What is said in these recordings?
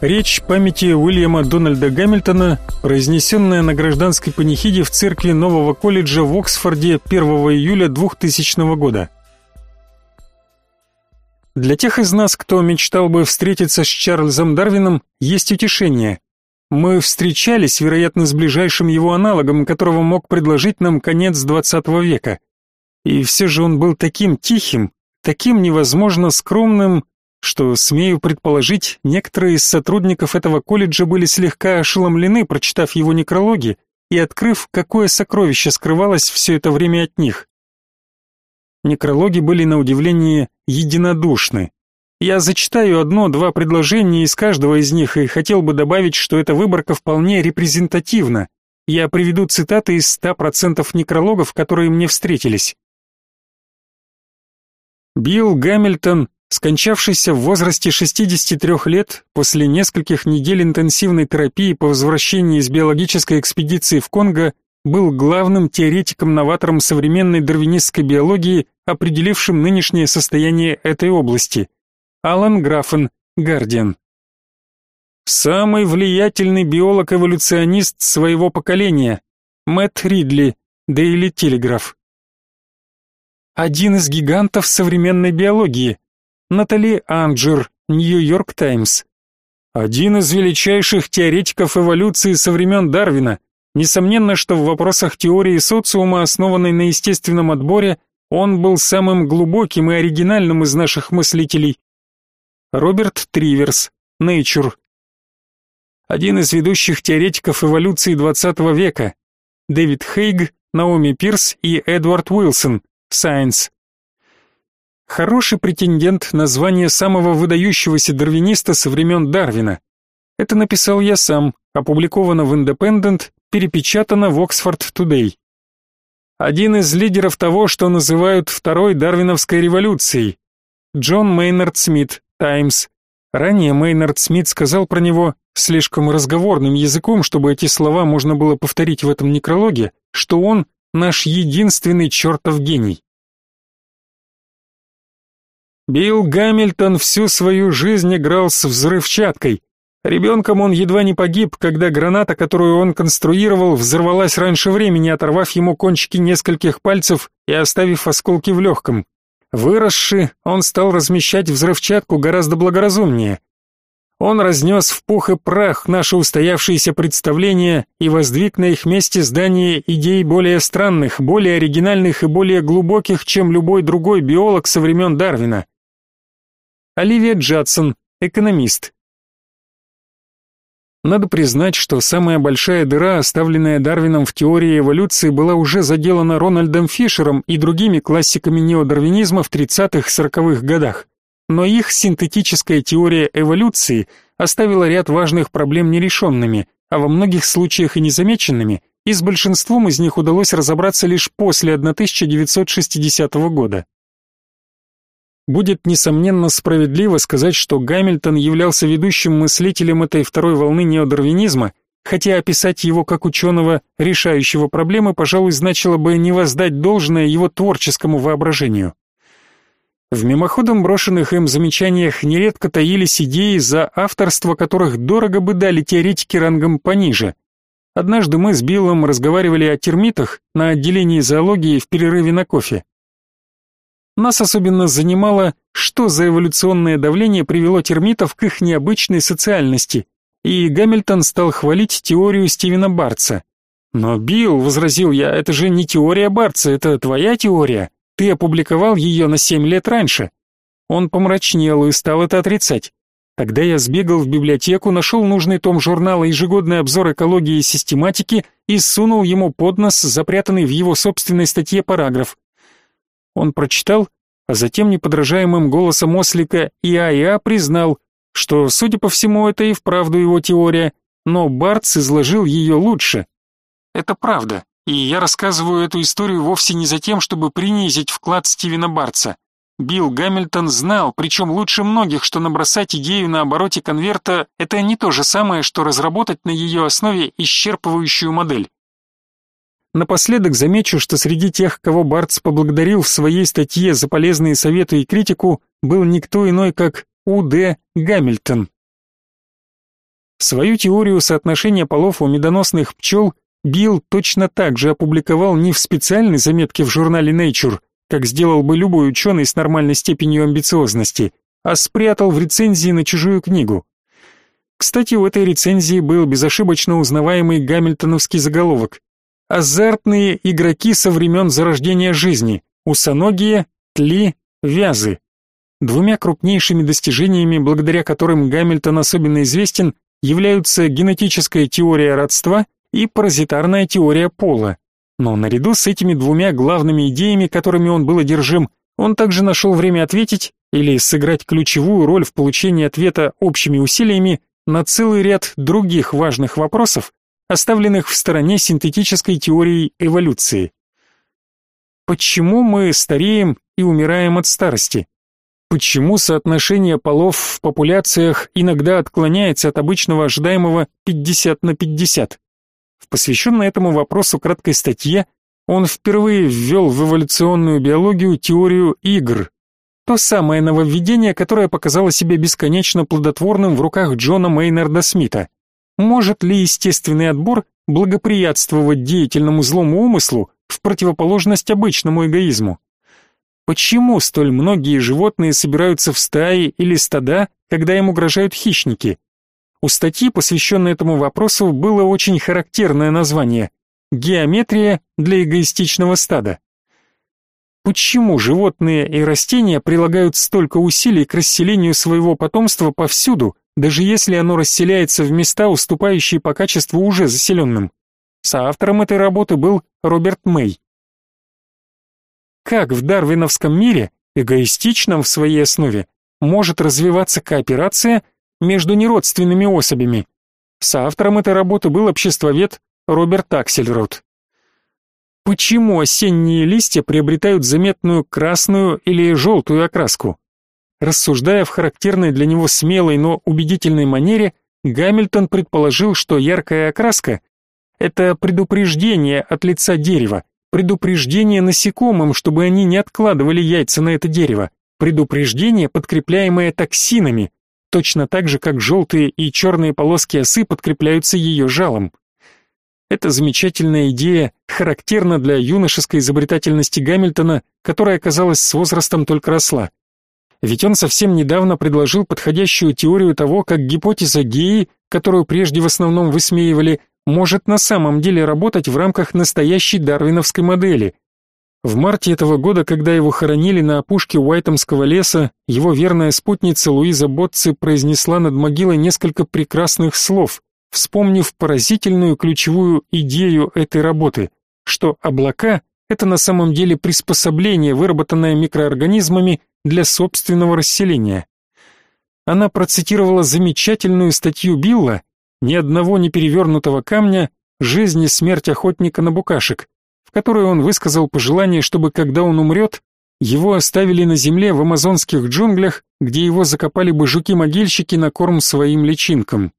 Речь памяти Уильяма Дональда Гамильтона, произнесенная на гражданской панихиде в церкви нового колледжа в Оксфорде 1 июля 2000 года. Для тех из нас, кто мечтал бы встретиться с Чарльзом Дарвином, есть утешение. Мы встречались, вероятно, с ближайшим его аналогом, которого мог предложить нам конец XX века. И все же он был таким тихим, таким невозможно скромным, что, смею предположить, некоторые из сотрудников этого колледжа были слегка ошеломлены, прочитав его некрологи и открыв, какое сокровище скрывалось все это время от них. Некрологи были на удивление единодушны. Я зачитаю одно-два предложения из каждого из них и хотел бы добавить, что эта выборка вполне репрезентативна. Я приведу цитаты из 100% некрологов, которые мне встретились. Билл Гамильтон, скончавшийся в возрасте 63 лет после нескольких недель интенсивной терапии по возвращении из биологической экспедиции в Конго, был главным теоретиком-новатором современной дарвинистской биологии, определившим нынешнее состояние этой области. Алан Графен, Гардиан. Самый влиятельный биолог-эволюционист своего поколения. Мэтт Ридли, Дейли Телеграф. Один из гигантов современной биологии. Натали Анджер, Нью-Йорк Таймс. Один из величайших теоретиков эволюции со времен Дарвина. Несомненно, что в вопросах теории социума, основанной на естественном отборе, он был самым глубоким и оригинальным из наших мыслителей. Роберт Триверс, Nature. Один из ведущих теоретиков эволюции XX века. Дэвид Хейг, Наоми Пирс и Эдвард Уилсон, Science. Хороший претендент на звание самого выдающегося дарвиниста со времен Дарвина. Это написал я сам, опубликовано в Independent перепечатано в Oxford Today. Один из лидеров того, что называют второй дарвиновской революцией. Джон Мейнард Смит, Times. Ранее Мейнард Смит сказал про него слишком разговорным языком, чтобы эти слова можно было повторить в этом некрологе, что он наш единственный чертов гений. Билл Гамильтон всю свою жизнь играл с взрывчаткой, Ребенком он едва не погиб, когда граната, которую он конструировал, взорвалась раньше времени, оторвав ему кончики нескольких пальцев и оставив осколки в легком. Выросший, он стал размещать взрывчатку гораздо благоразумнее. Он разнес в пух и прах наши устоявшиеся представления и воздвиг на их месте здание идей более странных, более оригинальных и более глубоких, чем любой другой биолог со времен Дарвина. Оливия Джадсон, экономист, надо признать, что самая большая дыра, оставленная Дарвином в теории эволюции, была уже заделана Рональдом Фишером и другими классиками неодарвинизма в 30-40-х годах. Но их синтетическая теория эволюции оставила ряд важных проблем нерешенными, а во многих случаях и незамеченными, и с большинством из них удалось разобраться лишь после 1960 года. Будет несомненно справедливо сказать, что Гамильтон являлся ведущим мыслителем этой второй волны неодарвинизма, хотя описать его как ученого, решающего проблемы, пожалуй, значило бы не воздать должное его творческому воображению. В мимоходом брошенных им замечаниях нередко таились идеи, за авторство которых дорого бы дали теоретики рангом пониже. Однажды мы с Биллом разговаривали о термитах на отделении зоологии в перерыве на кофе. Нас особенно занимало, что за эволюционное давление привело термитов к их необычной социальности, и Гамильтон стал хвалить теорию Стивена Барца. «Но, Билл», — возразил я, — «это же не теория Барца, это твоя теория. Ты опубликовал ее на семь лет раньше». Он помрачнел и стал это отрицать. Тогда я сбегал в библиотеку, нашел нужный том журнала «Ежегодный обзор экологии и систематики» и сунул ему под нос запрятанный в его собственной статье параграф. Он прочитал, а затем неподражаемым голосом ослика ИАИА признал, что, судя по всему, это и вправду его теория, но Бартс изложил ее лучше. Это правда, и я рассказываю эту историю вовсе не за тем, чтобы принизить вклад Стивена Бартса. Билл Гамильтон знал, причем лучше многих, что набросать идею на обороте конверта – это не то же самое, что разработать на ее основе исчерпывающую модель. Напоследок замечу, что среди тех, кого Бартс поблагодарил в своей статье за полезные советы и критику, был никто иной, как У.Д. Гамильтон. Свою теорию соотношения полов у медоносных пчел Билл точно так же опубликовал не в специальной заметке в журнале Nature, как сделал бы любой ученый с нормальной степенью амбициозности, а спрятал в рецензии на чужую книгу. Кстати, у этой рецензии был безошибочно узнаваемый гамильтоновский заголовок «Азартные игроки со времен зарождения жизни. Усоногие, тли, вязы». Двумя крупнейшими достижениями, благодаря которым Гамильтон особенно известен, являются генетическая теория родства и паразитарная теория пола. Но наряду с этими двумя главными идеями, которыми он был одержим, он также нашел время ответить или сыграть ключевую роль в получении ответа общими усилиями на целый ряд других важных вопросов, оставленных в стороне синтетической теорией эволюции. Почему мы стареем и умираем от старости? Почему соотношение полов в популяциях иногда отклоняется от обычного ожидаемого 50 на 50? В посвященной этому вопросу краткой статье он впервые ввел в эволюционную биологию теорию игр. То самое нововведение, которое показало себя бесконечно плодотворным в руках Джона Мейнарда Смита. Может ли естественный отбор благоприятствовать деятельному злому умыслу в противоположность обычному эгоизму? Почему столь многие животные собираются в стаи или стада, когда им угрожают хищники? У статьи, посвященной этому вопросу, было очень характерное название «Геометрия для эгоистичного стада». Почему животные и растения прилагают столько усилий к расселению своего потомства повсюду, даже если оно расселяется в места, уступающие по качеству уже заселенным? Соавтором этой работы был Роберт Мэй как в дарвиновском мире, эгоистичном в своей основе, может развиваться кооперация между неродственными особями. Соавтором этой работы был обществовед Роберт Аксельрод. Почему осенние листья приобретают заметную красную или желтую окраску? Рассуждая в характерной для него смелой, но убедительной манере, Гамильтон предположил, что яркая окраска – это предупреждение от лица дерева, Предупреждение насекомым, чтобы они не откладывали яйца на это дерево. Предупреждение, подкрепляемое токсинами, точно так же, как желтые и черные полоски осы подкрепляются ее жалом. Эта замечательная идея характерна для юношеской изобретательности Гамильтона, которая, казалось, с возрастом только росла. Ведь он совсем недавно предложил подходящую теорию того, как гипотеза Геи, которую прежде в основном высмеивали, может на самом деле работать в рамках настоящей дарвиновской модели. В марте этого года, когда его хоронили на опушке Уайтомского леса, его верная спутница Луиза Ботци произнесла над могилой несколько прекрасных слов, вспомнив поразительную ключевую идею этой работы, что облака — это на самом деле приспособление, выработанное микроорганизмами для собственного расселения. Она процитировала замечательную статью Билла, ни одного неперевернутого камня, жизнь и смерть охотника на букашек, в которой он высказал пожелание, чтобы когда он умрет, его оставили на земле в амазонских джунглях, где его закопали бы жуки-могильщики на корм своим личинкам.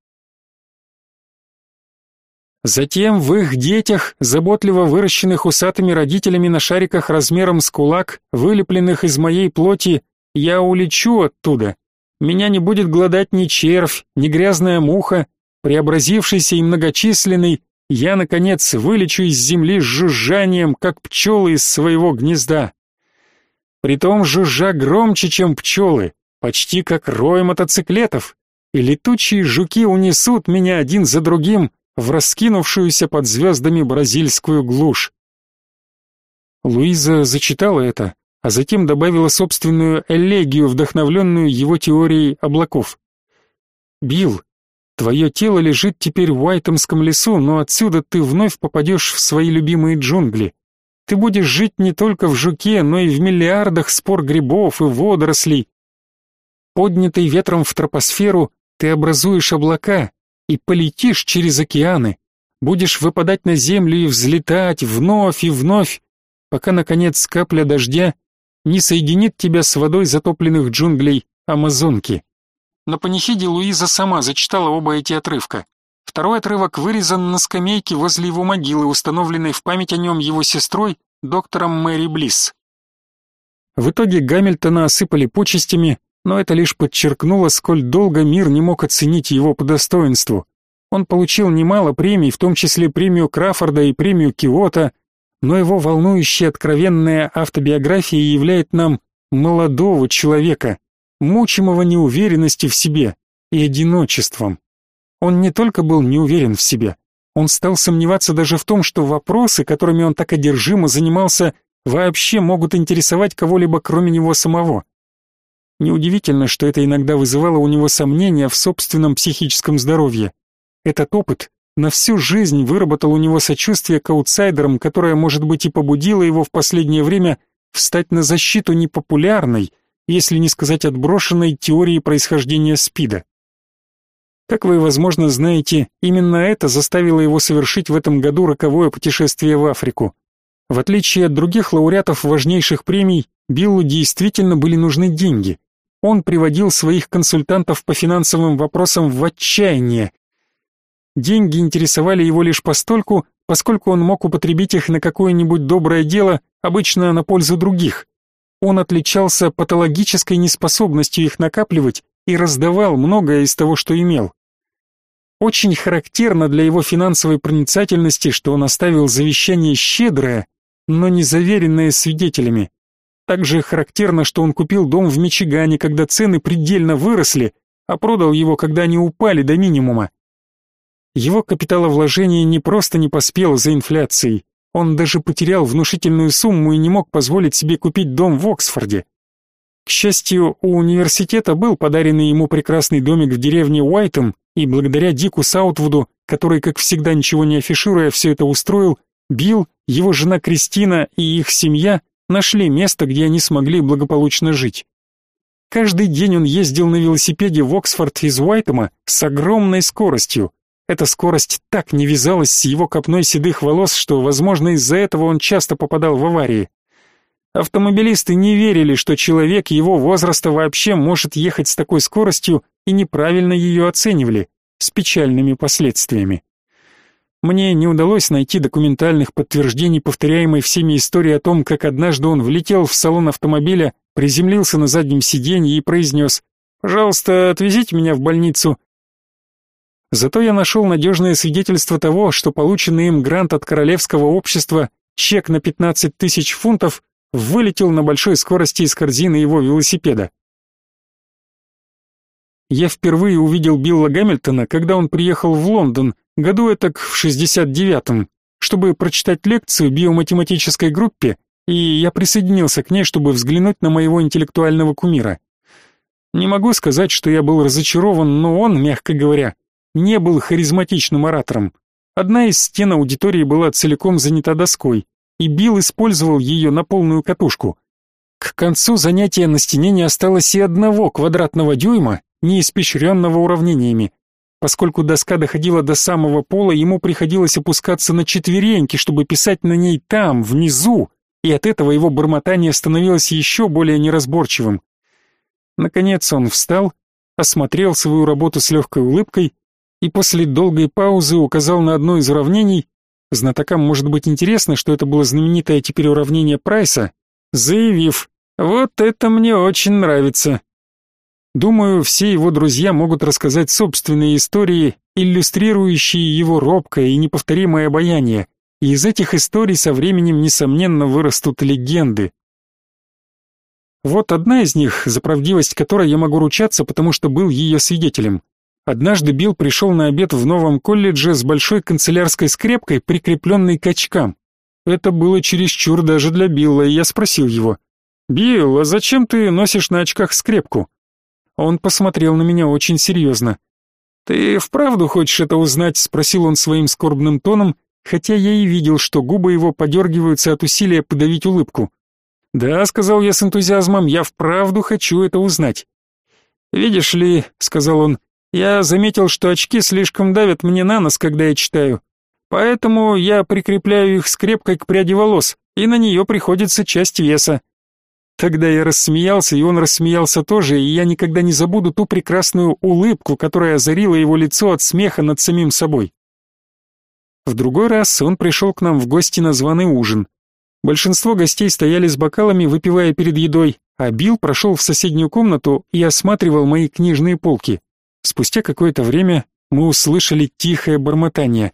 Затем в их детях, заботливо выращенных усатыми родителями на шариках размером с кулак, вылепленных из моей плоти, я улечу оттуда. Меня не будет глодать ни червь, ни грязная муха, Преобразившийся и многочисленный, я, наконец, вылечу из земли с жужжанием, как пчелы из своего гнезда. Притом жужжа громче, чем пчелы, почти как рой мотоциклетов, и летучие жуки унесут меня один за другим в раскинувшуюся под звездами бразильскую глушь. Луиза зачитала это, а затем добавила собственную элегию, вдохновленную его теорией облаков. «Билл, Твое тело лежит теперь в Уайтомском лесу, но отсюда ты вновь попадешь в свои любимые джунгли. Ты будешь жить не только в жуке, но и в миллиардах спор грибов и водорослей. Поднятый ветром в тропосферу, ты образуешь облака и полетишь через океаны. Будешь выпадать на землю и взлетать вновь и вновь, пока, наконец, капля дождя не соединит тебя с водой затопленных джунглей Амазонки. На панихиде Луиза сама зачитала оба эти отрывка. Второй отрывок вырезан на скамейке возле его могилы, установленной в память о нем его сестрой, доктором Мэри Блисс. В итоге Гамильтона осыпали почестями, но это лишь подчеркнуло, сколь долго мир не мог оценить его по достоинству. Он получил немало премий, в том числе премию Краффорда и премию Киота, но его волнующая откровенная автобиография являет нам молодого человека, мучимого неуверенностью в себе и одиночеством. Он не только был неуверен в себе, он стал сомневаться даже в том, что вопросы, которыми он так одержимо занимался, вообще могут интересовать кого-либо кроме него самого. Неудивительно, что это иногда вызывало у него сомнения в собственном психическом здоровье. Этот опыт на всю жизнь выработал у него сочувствие к аутсайдерам, которое, может быть, и побудило его в последнее время встать на защиту непопулярной, если не сказать отброшенной теории происхождения СПИДа. Как вы, возможно, знаете, именно это заставило его совершить в этом году роковое путешествие в Африку. В отличие от других лауреатов важнейших премий, Биллу действительно были нужны деньги. Он приводил своих консультантов по финансовым вопросам в отчаяние. Деньги интересовали его лишь постольку, поскольку он мог употребить их на какое-нибудь доброе дело, обычно на пользу других. Он отличался патологической неспособностью их накапливать и раздавал многое из того, что имел. Очень характерно для его финансовой проницательности, что он оставил завещание щедрое, но не заверенное свидетелями. Также характерно, что он купил дом в Мичигане, когда цены предельно выросли, а продал его, когда они упали до минимума. Его капиталовложение не просто не поспело за инфляцией, он даже потерял внушительную сумму и не мог позволить себе купить дом в Оксфорде. К счастью, у университета был подаренный ему прекрасный домик в деревне Уайтом, и благодаря Дику Саутвуду, который, как всегда, ничего не афишируя, все это устроил, Билл, его жена Кристина и их семья нашли место, где они смогли благополучно жить. Каждый день он ездил на велосипеде в Оксфорд из Уайтема с огромной скоростью. Эта скорость так не вязалась с его копной седых волос, что, возможно, из-за этого он часто попадал в аварии. Автомобилисты не верили, что человек его возраста вообще может ехать с такой скоростью и неправильно ее оценивали, с печальными последствиями. Мне не удалось найти документальных подтверждений повторяемой всеми истории о том, как однажды он влетел в салон автомобиля, приземлился на заднем сиденье и произнес «Пожалуйста, отвезите меня в больницу». Зато я нашел надежное свидетельство того, что полученный им грант от Королевского общества, чек на 15 тысяч фунтов, вылетел на большой скорости из корзины его велосипеда. Я впервые увидел Билла Гамильтона, когда он приехал в Лондон году этак в 69-м, чтобы прочитать лекцию биоматематической группе, и я присоединился к ней, чтобы взглянуть на моего интеллектуального кумира. Не могу сказать, что я был разочарован, но он, мягко говоря, не был харизматичным оратором. Одна из стен аудитории была целиком занята доской, и Билл использовал ее на полную катушку. К концу занятия на стене не осталось и одного квадратного дюйма, не испещренного уравнениями, Поскольку доска доходила до самого пола, ему приходилось опускаться на четвереньки, чтобы писать на ней там, внизу, и от этого его бормотание становилось еще более неразборчивым. Наконец он встал, осмотрел свою работу с легкой улыбкой и после долгой паузы указал на одно из уравнений, знатокам может быть интересно, что это было знаменитое теперь уравнение Прайса, заявив «Вот это мне очень нравится». Думаю, все его друзья могут рассказать собственные истории, иллюстрирующие его робкое и неповторимое обаяние, и из этих историй со временем, несомненно, вырастут легенды. Вот одна из них, за правдивость которой я могу ручаться, потому что был ее свидетелем. Однажды Билл пришел на обед в новом колледже с большой канцелярской скрепкой, прикрепленной к очкам. Это было чересчур даже для Билла, и я спросил его, «Билл, а зачем ты носишь на очках скрепку?» Он посмотрел на меня очень серьезно. «Ты вправду хочешь это узнать?» — спросил он своим скорбным тоном, хотя я и видел, что губы его подергиваются от усилия подавить улыбку. «Да», — сказал я с энтузиазмом, — «я вправду хочу это узнать». «Видишь ли», — сказал он, — «я заметил, что очки слишком давят мне на нос, когда я читаю. Поэтому я прикрепляю их скрепкой к пряди волос, и на нее приходится часть веса. Тогда я рассмеялся, и он рассмеялся тоже, и я никогда не забуду ту прекрасную улыбку, которая озарила его лицо от смеха над самим собой. В другой раз он пришел к нам в гости на званый ужин. Большинство гостей стояли с бокалами, выпивая перед едой, а Билл прошел в соседнюю комнату и осматривал мои книжные полки. Спустя какое-то время мы услышали тихое бормотание.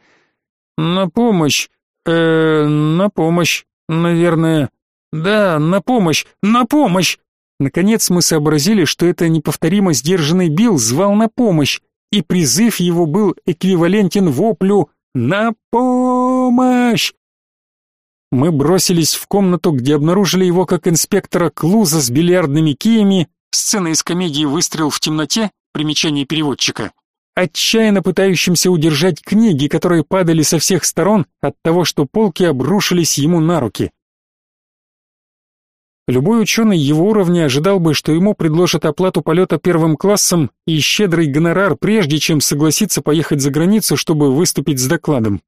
«На помощь! э на помощь, наверное. Да, на помощь, на помощь!» Наконец мы сообразили, что это неповторимо сдержанный Билл звал на помощь, и призыв его был эквивалентен воплю «На помощь!». Мы бросились в комнату, где обнаружили его как инспектора Клуза с бильярдными киями, сцена из комедии «Выстрел в темноте», примечание переводчика, отчаянно пытающимся удержать книги, которые падали со всех сторон от того, что полки обрушились ему на руки. Любой ученый его уровня ожидал бы, что ему предложат оплату полета первым классом и щедрый гонорар, прежде чем согласиться поехать за границу, чтобы выступить с докладом.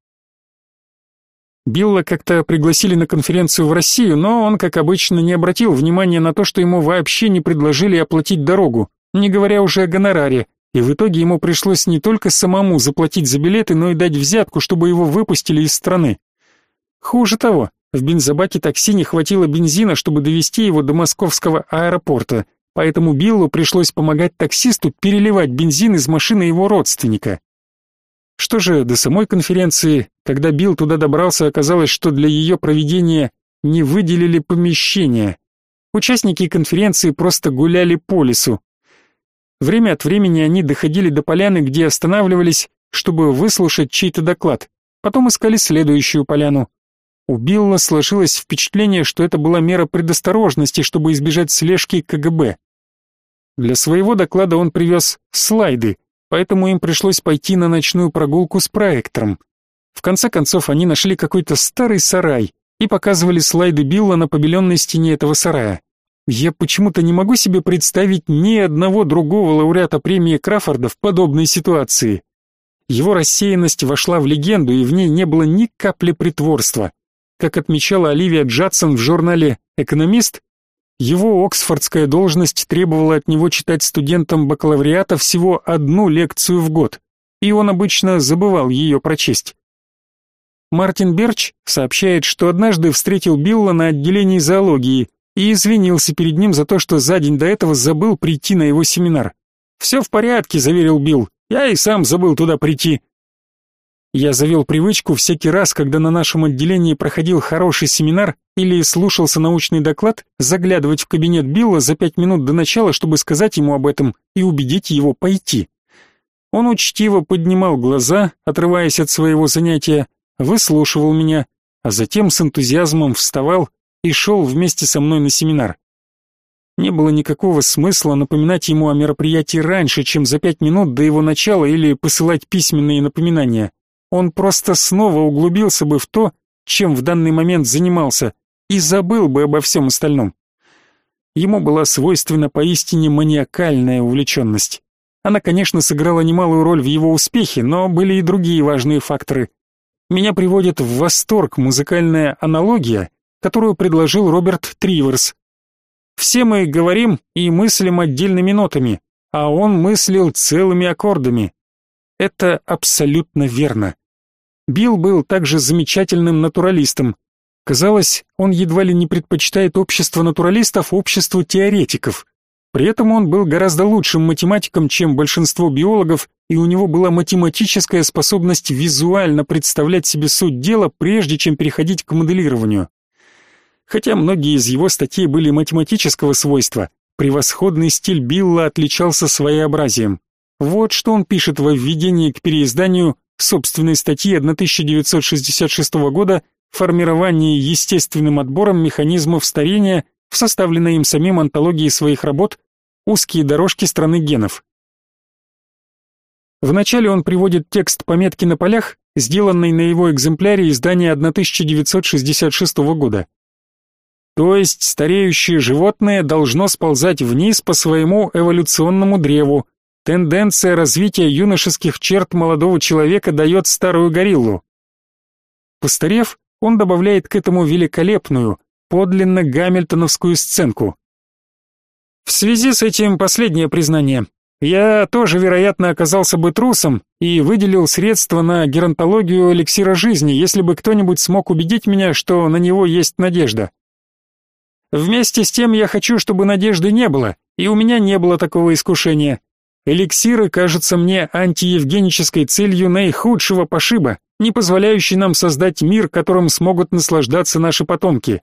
Билла как-то пригласили на конференцию в Россию, но он, как обычно, не обратил внимания на то, что ему вообще не предложили оплатить дорогу, не говоря уже о гонораре, и в итоге ему пришлось не только самому заплатить за билеты, но и дать взятку, чтобы его выпустили из страны. Хуже того, в бензобаке такси не хватило бензина, чтобы довести его до московского аэропорта, поэтому Биллу пришлось помогать таксисту переливать бензин из машины его родственника. Что же до самой конференции, когда Билл туда добрался, оказалось, что для ее проведения не выделили помещение. Участники конференции просто гуляли по лесу. Время от времени они доходили до поляны, где останавливались, чтобы выслушать чей-то доклад. Потом искали следующую поляну. У Билла сложилось впечатление, что это была мера предосторожности, чтобы избежать слежки КГБ. Для своего доклада он привез слайды, поэтому им пришлось пойти на ночную прогулку с проектором. В конце концов они нашли какой-то старый сарай и показывали слайды Билла на побеленной стене этого сарая. Я почему-то не могу себе представить ни одного другого лауреата премии Краффорда в подобной ситуации. Его рассеянность вошла в легенду, и в ней не было ни капли притворства. Как отмечала Оливия Джадсон в журнале «Экономист», его оксфордская должность требовала от него читать студентам бакалавриата всего одну лекцию в год, и он обычно забывал ее прочесть. Мартин Берч сообщает, что однажды встретил Билла на отделении зоологии и извинился перед ним за то, что за день до этого забыл прийти на его семинар. «Все в порядке», — заверил Билл, — «я и сам забыл туда прийти. Я завел привычку всякий раз, когда на нашем отделении проходил хороший семинар или слушался научный доклад, заглядывать в кабинет Билла за пять минут до начала, чтобы сказать ему об этом и убедить его пойти. Он учтиво поднимал глаза, отрываясь от своего занятия, выслушивал меня, а затем с энтузиазмом вставал и шел вместе со мной на семинар. Не было никакого смысла напоминать ему о мероприятии раньше, чем за пять минут до его начала или посылать письменные напоминания он просто снова углубился бы в то, чем в данный момент занимался, и забыл бы обо всем остальном. Ему была свойственна поистине маниакальная увлеченность. Она, конечно, сыграла немалую роль в его успехе, но были и другие важные факторы. Меня приводит в восторг музыкальная аналогия, которую предложил Роберт Триверс. Все мы говорим и мыслим отдельными нотами, а он мыслил целыми аккордами. Это абсолютно верно. Билл был также замечательным натуралистом. Казалось, он едва ли не предпочитает общество натуралистов обществу теоретиков. При этом он был гораздо лучшим математиком, чем большинство биологов, и у него была математическая способность визуально представлять себе суть дела, прежде чем переходить к моделированию. Хотя многие из его статей были математического свойства, превосходный стиль Билла отличался своеобразием. Вот что он пишет во введении к переизданию собственной статьи 1966 года «Формирование естественным отбором механизмов старения» в составленной им самим антологии своих работ «Узкие дорожки страны генов». Вначале он приводит текст пометки на полях, сделанной на его экземпляре издания 1966 года. То есть стареющее животное должно сползать вниз по своему эволюционному древу, Тенденция развития юношеских черт молодого человека дает старую гориллу. Постарев, он добавляет к этому великолепную, подлинно гамильтоновскую сценку. В связи с этим последнее признание. Я тоже, вероятно, оказался бы трусом и выделил средства на геронтологию эликсира жизни, если бы кто-нибудь смог убедить меня, что на него есть надежда. Вместе с тем я хочу, чтобы надежды не было, и у меня не было такого искушения. Эликсиры кажутся мне антиевгенической целью наихудшего пошиба, не позволяющей нам создать мир, которым смогут наслаждаться наши потомки.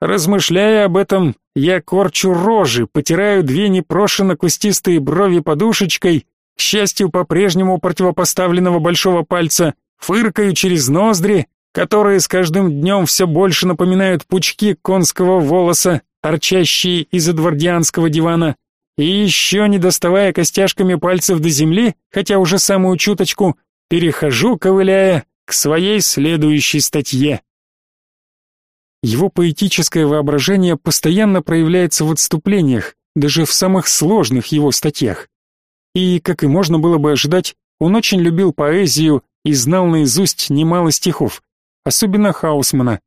Размышляя об этом, я корчу рожи, потираю две непрошено кустистые брови подушечкой, к счастью, по-прежнему противопоставленного большого пальца, фыркаю через ноздри, которые с каждым днем все больше напоминают пучки конского волоса, торчащие из эдвардианского дивана, и еще не доставая костяшками пальцев до земли, хотя уже самую чуточку, перехожу, ковыляя, к своей следующей статье. Его поэтическое воображение постоянно проявляется в отступлениях, даже в самых сложных его статьях. И, как и можно было бы ожидать, он очень любил поэзию и знал наизусть немало стихов, особенно Хаусмана.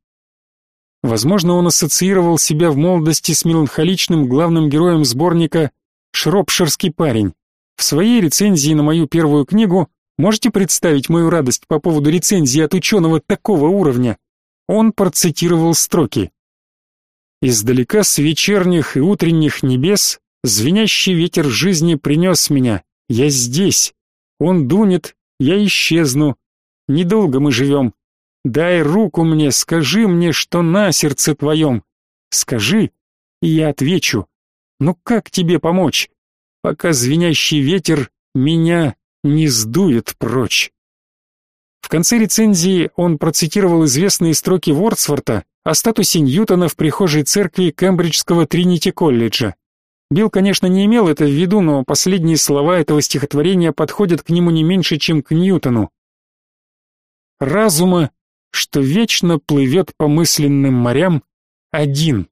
Возможно, он ассоциировал себя в молодости с меланхоличным главным героем сборника «Шропширский парень». В своей рецензии на мою первую книгу можете представить мою радость по поводу рецензии от ученого такого уровня? Он процитировал строки. «Издалека с вечерних и утренних небес звенящий ветер жизни принес меня. Я здесь. Он дунет, я исчезну. Недолго мы живем. Дай руку мне, скажи мне, что на сердце твоем. Скажи, и я отвечу. Ну как тебе помочь, пока звенящий ветер меня не сдует прочь?» В конце рецензии он процитировал известные строки Вордсворта о статусе Ньютона в прихожей церкви Кембриджского Тринити-колледжа. Билл, конечно, не имел это в виду, но последние слова этого стихотворения подходят к нему не меньше, чем к Ньютону. «Разума, что вечно плывет по мысленным морям, один».